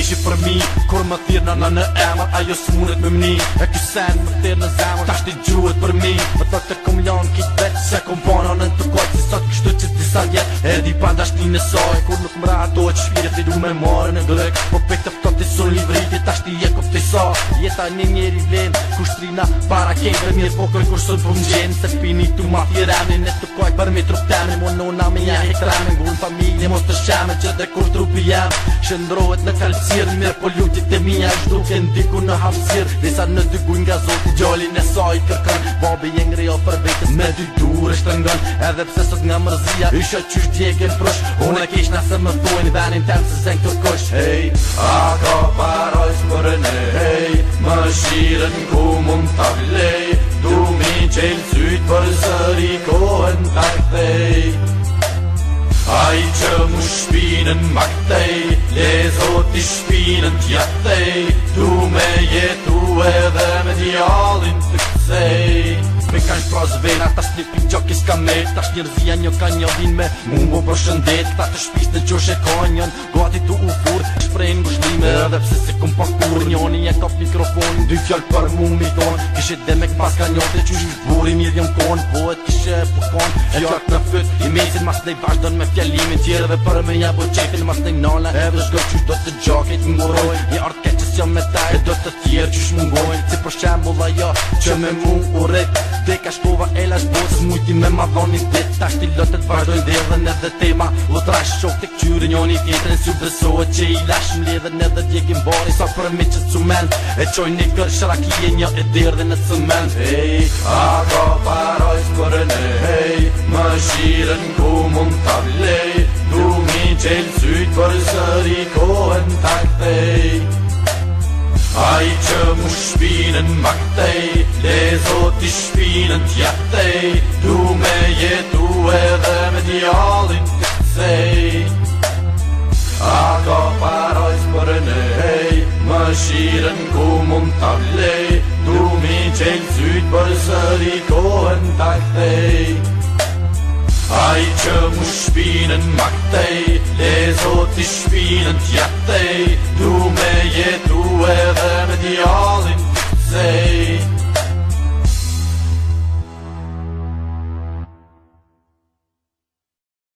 ishi për mi Kur më thirë në në emër Ajo s'munet me mni E kjo sen më thirë në zemër Ta shti gjuhet për mi Më thot të kom lon kitë vet Se kom bono në në të kojtë Si sot kështu që disa vjet E di pa ndashti në sojë, Kur nuk mra ato e Ti du me morë në glek Po pek të pek të soli vriti ta shti e kofti sa Jeta një njeri vlen, ku para kem Dhe mirë po kërë sot për më Se pini tu ma të jërani, ne të kojë për me trup të janë Mo nona me një hektrami, ngu në familje mos të shqame Që dhe kur trupi jam, shëndrohet në kalpsir mirë po ljutit e mija, në shdo ndiku në hapsir Nisa në dy gujnë nga zoti gjoli në saj kërkën Babi e ngri o për vetës me dy dure të ngon Edhe pse sot nga mërzia, isha qysh t'jeket prush Unë e kish nëse më thuj, në tem se zeng të kush Hey, mëshiren ku mund të lej Du mi qelë sytë për sëri kohën të këthej Aj që mu shpinën më këthej Le zoti shpinën t'ja thej Du me jetu edhe me djallin të këthej Me kanë prozë venat tas një kamet Tash njërzia një ka një linë me Mungo për shëndet Ta të shpis në gjosh e ka njën Gati të ufur Shprejnë në gushtime Edhe pse se kum pak kur Njoni e kap mikrofon Dy fjall për mu mi ton Kishe me pas ka njën Dhe qysh buri mirë njën kon Po e t'kishe e pokon Fjall në fyt I mesin mas i vazhdojnë me fjallimin tjere Dhe për me jabo qefin mas i nala Edhe shko qysh do të gjokit mburoj Një art keqës jam me taj Teka shkova e la shpoz Mujti me ma dhoni dhe Ta shti lotet vazhdojnë dhe dhe në dhe tema Lotrash shok të këqyri njoni tjetërin Sy besohet që i lashm ledhe në dhe tjekin bari Sa për që të men E qoj një kër shraki e një e dirë dhe në sëmen Hej, a ka parojt për në hej Më shiren ku mund të vlej Du mi qelë sytë për sëri kohen të këthej Ai që mu shpinën më Lezo ti shpinën t'jathej Du me jetu edhe me t'jallin t'kthej A ka parojt për ne hej Më shiren ku mund t'avlej Du mi qenj syt për sëri kohen t'akthej Aj që mu shpinën m'akthej Le zot ti shpinën t'jathej